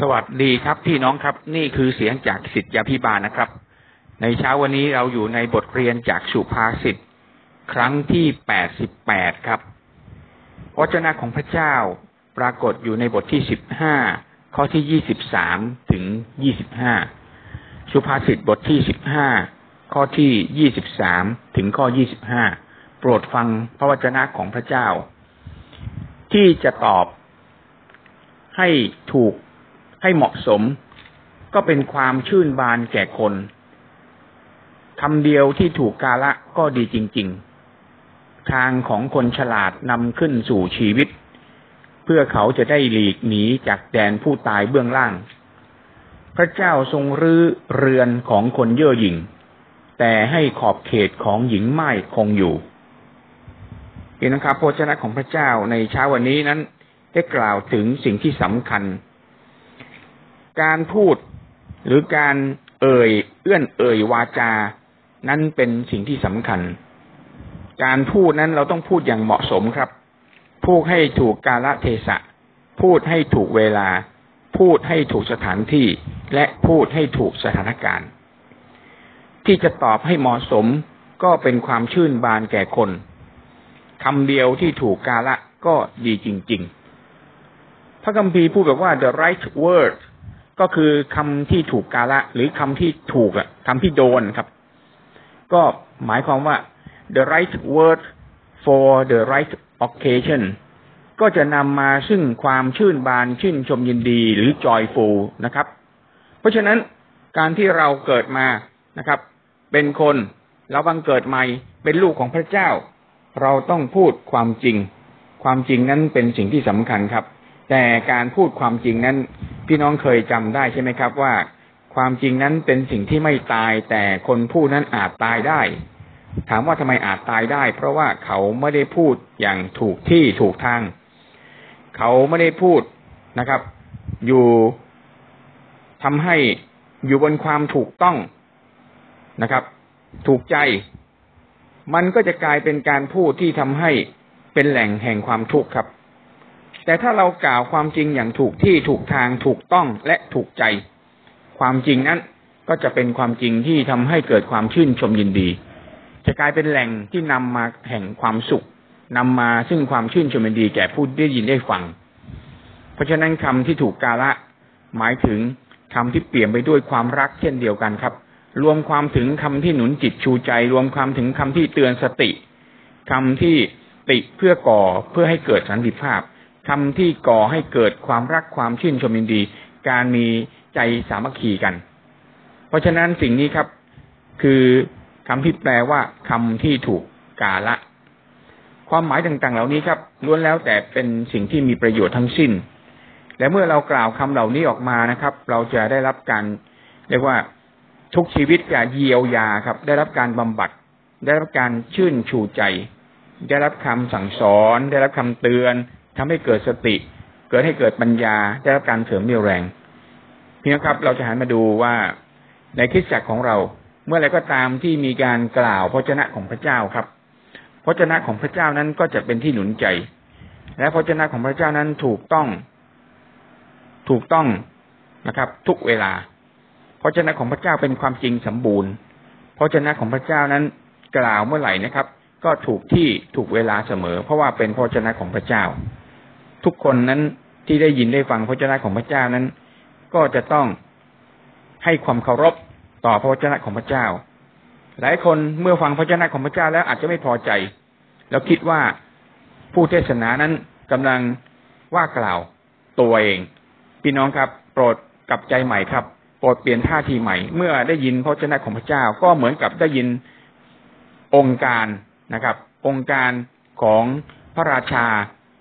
สวัสดีครับพี่น้องครับ นี่คือเสียงจากสิทธยาพิบาลนะครับ ในเช้าวันนี้เราอยู่ในบทเรียนจากสุภาษิตครั้งที่แปดสิบแปดครับพระเจ้าของพระเจ้าปรากฏอยู่ในบทที่สิบห้าข้อที่ยี่สิบสามถึงยี่สิบห้าสุภาษิตบทที่สิบห้าข้อที่ยี่สิบสามถึงข้อยี่สิบห้าโปรดฟังพระวจนะของพระเจ้า ที่จะตอบให้ถูก ให้เหมาะสม ก็เป็นความชื่นบานแก่คนคำเดียวที่ถูกกาละก็ดีจริง ๆ ทางของคนฉลาดนำขึ้นสู่ชีวิต เพื่อเขาจะได้หลีกหนีจากแดนผู้ตายเบื้องล่าง พระเจ้าทรงรื้อเรือนของคนเย่อหยิ่ง แต่ให้ขอบเขตของหญิงไม้คงอยู่เห็นนะครับพระเจ้าของพระเจ้าในเช้าวันนี้นั้น ได้กล่าวถึงสิ่งที่สำคัญ การพูดหรือการเอ่ย เอื้อนเอ่ยวาจา นั้นเป็นสิ่งที่สำคัญ การพูดนั้นเราต้องพูดอย่างเหมาะสมครับ พูดให้ถูกกาลเทศะ พูดให้ถูกเวลา พูดให้ถูกสถานที่ และพูดให้ถูกสถานการณ์ ที่จะตอบให้เหมาะสมก็เป็นความชื่นบานแก่คนคำเดียวที่ถูกกาละก็ดีจริง ๆ พระคัมภีร์พูดแบบว่า the right word ก็คือคำที่ถูกกาละ หรือคำที่ถูกอะคำที่โดนครับ ก็หมายความว่า the right word for the right occasion ก็จะนำมาซึ่งความชื่นบานชื่นชมยินดีหรือ joyful นะครับ เพราะฉะนั้นการที่เราเกิดมานะครับ เป็นคนเราบังเกิดใหม่เป็นลูกของพระเจ้า เราต้องพูดความจริง ความจริงนั้นเป็นสิ่งที่สำคัญครับ แต่การพูดความจริงนั้น พี่น้องเคยจำได้ใช่ไหมครับว่า ความจริงนั้นเป็นสิ่งที่ไม่ตายแต่คนพูดนั้นอาจตายได้ ถามว่าทำไมอาจตายได้ เพราะว่าเขาไม่ได้พูดอย่างถูกที่ถูกทาง เขาไม่ได้พูดนะครับ อยู่ทำให้อยู่บนความถูกต้องนะครับ ถูกใจ มันก็จะกลายเป็นการพูดที่ทำให้เป็นแหล่งแห่งความทุกข์ครับ แต่ถ้าเรากล่าวความจริงอย่างถูกที่ถูกทางถูกต้องและถูกใจ ความจริงนั้นก็จะเป็นความจริงที่ทำให้เกิดความชื่นชมยินดี จะกลายเป็นแหล่งที่นำมาแห่งความสุขนำมาซึ่งความชื่นชมยินดีแก่ผู้ได้ยินได้ฟัง เพราะฉะนั้นคำที่ถูกกาละ หมายถึงคำที่เปลี่ยนไปด้วยความรักเช่นเดียวกันครับ รวมความถึงคำที่หนุนจิตชูใจ รวมความถึงคำที่เตือนสติคำที่ติเพื่อก่อเพื่อให้เกิดสันติภาพ คำที่ก่อให้เกิดความรักความชื่นชมยินดี การมีใจสามัคคีกัน เพราะฉะนั้นสิ่งนี้ครับ คือคำที่แปลว่าคำที่ถูกกาละ ความหมายต่างๆ เหล่านี้ครับล้วนแล้วแต่เป็นสิ่งที่มีประโยชน์ทั้งสิ้น และเมื่อเรากล่าวคำเหล่านี้ออกมานะครับ เราจะได้รับการเรียกว่าทุกชีวิตจะเยียวยาครับ ได้รับการบำบัด ได้รับการชื่นชูใจ ได้รับคำสั่งสอน ได้รับคำเตือน ทำให้เกิดสติ เกิดให้เกิดปัญญาได้รับการเสริมเรียวแรงพี่น้องครับ เราจะหันมาดูว่าในคริสตจักรของเรา เมื่อไรก็ตามที่มีการกล่าวพระชนะของพระเจ้าครับพระชนะของพระเจ้านั้นก็จะเป็นที่หนุนใจ และพระชนะของพระเจ้านั้นถูกต้อง ถูกต้องนะครับ ทุกเวลาพระชนะของพระเจ้าเป็นความจริงสมบูรณ์พระชนะของพระเจ้านั้นกล่าวเมื่อไหร่นะครับ ก็ถูกที่ถูกเวลาเสมอ เพราะว่าเป็นพระชนะของพระเจ้า ทุกคนนั้นที่ได้ยินได้ฟังพระเจ้าของพระเจ้านั้น ก็จะต้องให้ความเคารพต่อพระเจ้าของพระเจ้า หลายคนเมื่อฟังพระเจ้าของพระเจ้าแล้วอาจจะไม่พอใจ แล้วคิดว่าผู้เทศนานั้นกำลังว่ากล่าวตัวเอง พี่น้องครับ โปรดกลับใจใหม่ครับ โปรดเปลี่ยนท่าทีใหม่ เมื่อได้ยินพระเจ้าของพระเจ้า ก็เหมือนกับได้ยินองค์การนะครับ องค์การของพระราชา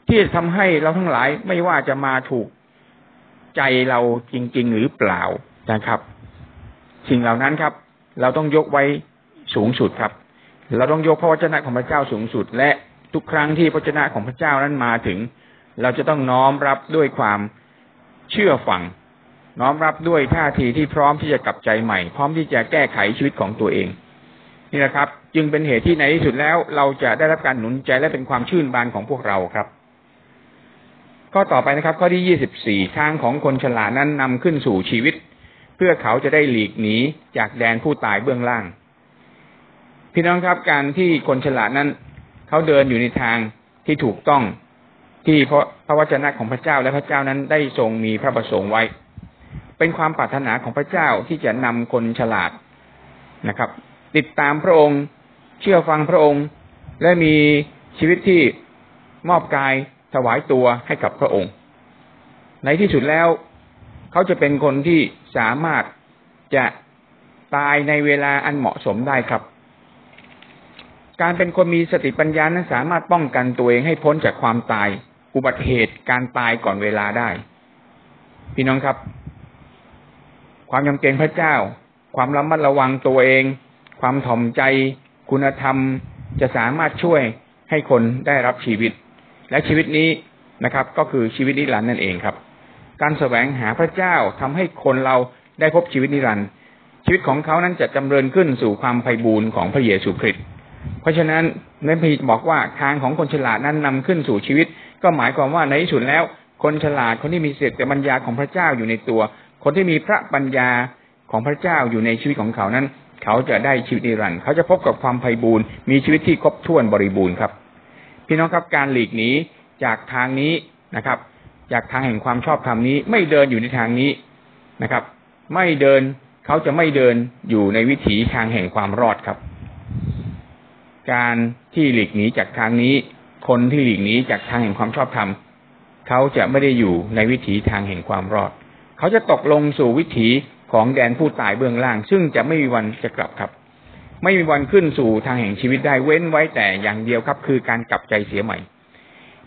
ที่ทำให้เราทั้งหลายไม่ว่าจะมาถูกใจเราจริง ๆ หรือเปล่านะครับ สิ่งเหล่านั้นครับ เราต้องยกไว้สูงสุดครับ เราต้องยกพระวจนะของพระเจ้าสูงสุด และทุกครั้งที่พระวจนะของพระเจ้านั้นมาถึง เราจะต้องน้อมรับด้วยความเชื่อฟัง น้อมรับด้วยท่าทีที่พร้อมที่จะกลับใจใหม่ พร้อมที่จะแก้ไขชีวิตของตัวเองนี่นะครับ จึงเป็นเหตุที่ในที่สุดแล้ว เราจะได้รับการหนุนใจและเป็นความชื่นบานของพวกเราครับ ข้อต่อไปนะครับ ข้อที่ยี่สิบสี่ทางของคนฉลาดนั้นนำขึ้นสู่ชีวิต เพื่อเขาจะได้หลีกหนีจากแดนผู้ตายเบื้องล่าง พี่น้องครับการที่คนฉลาดนั้น เขาเดินอยู่ในทางที่ถูกต้องที่เพราะพระวจนะของพระเจ้าและพระเจ้านั้นได้ทรงมีพระประสงค์ไว้ เป็นความปรารถนาของพระเจ้าที่จะนำคนฉลาดนะครับ ติดตามพระองค์ เชื่อฟังพระองค์ และมีชีวิตที่มอบกาย ถวายตัวให้กับพระองค์ ในที่สุดแล้ว เขาจะเป็นคนที่สามารถจะตายในเวลาอันเหมาะสมได้ครับ การเป็นคนมีสติปัญญานั้นสามารถป้องกันตัวเองให้พ้นจากความตาย อุบัติเหตุการตายก่อนเวลาได้ พี่น้องครับ ความยำเกรงพระเจ้า ความระมัดระวังตัวเอง ความถ่อมใจ คุณธรรมจะสามารถช่วยให้คนได้รับชีวิต และชีวิตนี้นะครับ ก็คือชีวิตนิรันดร์นั่นเองครับ การแสวงหาพระเจ้าทำให้คนเราได้พบชีวิตนิรันดร์ชีวิตของเขานั้นจะจำเริญขึ้นสู่ความไพ่บูรณ์ของพระเยซูคริสต์เพราะฉะนั้นในพระบอกว่าทางของคนฉลาดนั้นนำขึ้นสู่ชีวิต ก็หมายความว่าในที่สุดแล้ว คนฉลาดคนที่มีเสติปัญญาของพระเจ้าอยู่ในตัว คนที่มีพระปัญญาของพระเจ้าอยู่ในชีวิตของเขานั้น เขาจะได้ชีวิตนิรันดร์เขาจะพบกับความไพ่บูรณ์มีชีวิตที่ครบถ้วนบริบูรณ์ครับ พี่น้องครับการหลีกหนีจากทางนี้นะครับ จากทางแห่งความชอบธรรมนี้ ไม่เดินอยู่ในทางนี้นะครับ ไม่เดินเขาจะไม่เดินอยู่ในวิถีทางแห่งความรอดครับ การที่หลีกหนีจากทางนี้ คนที่หลีกหนีจากทางแห่งความชอบธรรมเขาจะไม่ได้อยู่ในวิถีทางแห่งความรอด เขาจะตกลงสู่วิถีของแดนผู้ตายเบื้องล่าง ซึ่งจะไม่มีวันจะกลับครับ ไม่มีวันขึ้นสู่ทางแห่งชีวิตได้เว้นไว้แต่อย่างเดียวครับ คือการกลับใจเสียใหม่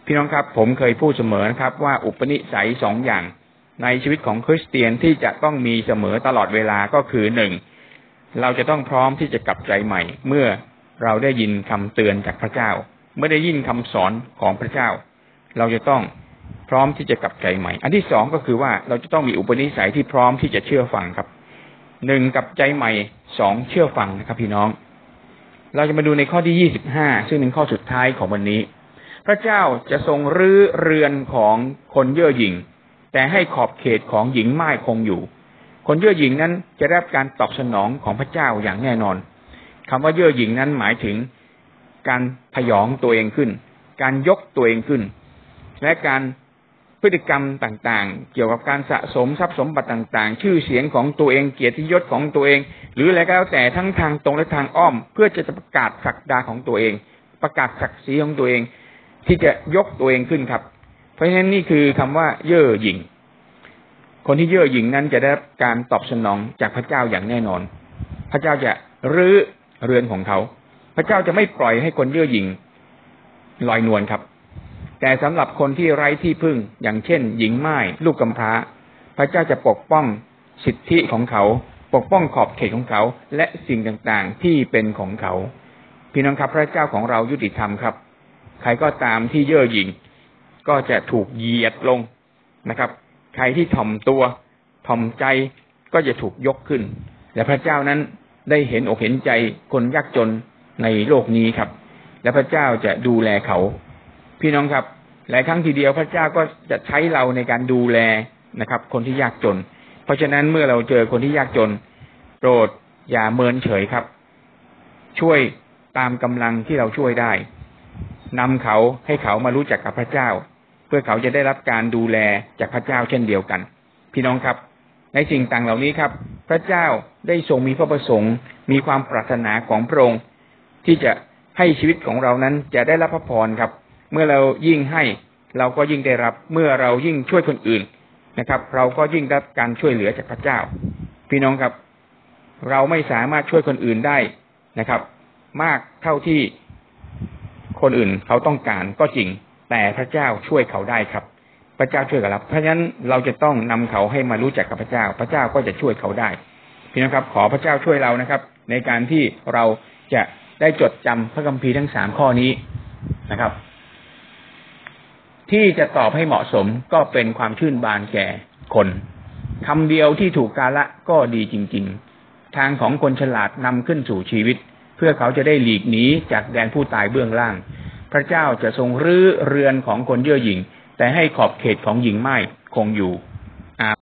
พี่น้องครับ ผมเคยพูดเสมอนะครับ ว่าอุปนิสัยสองอย่างในชีวิตของคริสเตียนที่จะต้องมีเสมอตลอดเวลาก็คือหนึ่งเราจะต้องพร้อมที่จะกลับใจใหม่ เมื่อเราได้ยินคำเตือนจากพระเจ้า เมื่อได้ยินคำสอนของพระเจ้า เราจะต้องพร้อมที่จะกลับใจใหม่ อันที่สองก็คือว่าเราจะต้องมีอุปนิสัยที่พร้อมที่จะเชื่อฟังครับ หนึ่งกับใจใหม่สองเชื่อฟังนะครับ พี่น้อง เราจะมาดูในข้อที่ยี่สิบห้าซึ่งเป็นข้อสุดท้ายของวันนี้ พระเจ้าจะทรงรื้อเรือนของคนเย่อหยิ่ง แต่ให้ขอบเขตของหญิงไม้คงอยู่ คนเย่อหยิ่งนั้นจะได้รับการตอบสนองของพระเจ้าอย่างแน่นอนคำว่าเย่อหยิ่งนั้นหมายถึงการพยองตัวเองขึ้น การยกตัวเองขึ้น และการ พฤติกรรมต่างๆ เกี่ยวกับการสะสมทรัพย์สมบัติต่างๆ ชื่อเสียงของตัวเองเกียรติยศของตัวเอง หรืออะไรก็แล้วแต่ทั้งทางตรงและทางอ้อม เพื่อจะประกาศศักดาของตัวเอง ประกาศศักดิ์ศรีของตัวเอง ที่จะยกตัวเองขึ้นครับ เพราะฉะนั้นนี่คือคำว่า เย่อหยิ่งคนที่เย่อหยิ่งนั้นจะได้รับการตอบสนองจากพระเจ้าอย่างแน่นอน พระเจ้าจะรื้อเรือนของเขา พระเจ้าจะไม่ปล่อยให้คนเย่อหยิ่งลอยนวลครับ แต่สำหรับคนที่ไร้ที่พึ่ง อย่างเช่น หญิงไม้ลูกกำพร้า พระเจ้าจะปกป้องสิทธิของเขา ปกป้องขอบเขตของเขา และสิ่งต่างๆที่เป็นของเขา พี่น้องครับพระเจ้าของเรายุติธรรมครับ ใครก็ตามที่เย่อหยิ่งก็จะถูกเหยียดลงนะครับ ใครที่ถ่อมตัวถ่อมใจก็จะถูกยกขึ้น และพระเจ้านั้นได้เห็นอกเห็นใจคนยากจนในโลกนี้ครับ และพระเจ้าจะดูแลเขา พี่น้องครับ หลายครั้งทีเดียวพระเจ้าก็จะใช้เราในการดูแลนะครับ คนที่ยากจน เพราะฉะนั้นเมื่อเราเจอคนที่ยากจน โปรดอย่าเมินเฉยครับ ช่วยตามกำลังที่เราช่วยได้นำเขาให้เขามารู้จักกับพระเจ้า เพื่อเขาจะได้รับการดูแลจากพระเจ้าเช่นเดียวกัน พี่น้องครับ ในสิ่งต่างเหล่านี้ครับ พระเจ้าได้ทรงมีพระประสงค์ มีความปรารถนาของพระองค์ที่จะให้ชีวิตของเรานั้นจะได้รับพระพรครับ เมื่อเรายิ่งให้เราก็ยิ่งได้รับเมื่อเรายิ่งช่วยคนอื่นนะครับ เราก็ยิ่งได้การช่วยเหลือจากพระเจ้า พี่น้องครับ เราไม่สามารถช่วยคนอื่นได้นะครับ มากเท่าที่คนอื่นเขาต้องการก็จริง แต่พระเจ้าช่วยเขาได้ครับ พระเจ้าช่วยกับเราเพราะฉะนั้นเราจะต้องนำเขาให้มารู้จักกับพระเจ้า พระเจ้าก็จะช่วยเขาได้ พี่น้องครับ ขอพระเจ้าช่วยเรานะครับ ในการที่เราจะได้จดจำพระคัมภีร์ทั้งสามข้อนี้นะครับ ที่จะตอบให้เหมาะสมก็เป็นความชื่นบานแก่คนคำเดียวที่ถูกกาละก็ดีจริง ๆ ทางของคนฉลาดนำขึ้นสู่ชีวิต เพื่อเขาจะได้หลีกหนีจากแดนผู้ตายเบื้องล่าง พระเจ้าจะทรงรื้อเรือนของคนเย่อหยิ่ง แต่ให้ขอบเขตของหญิงไม้คงอยู่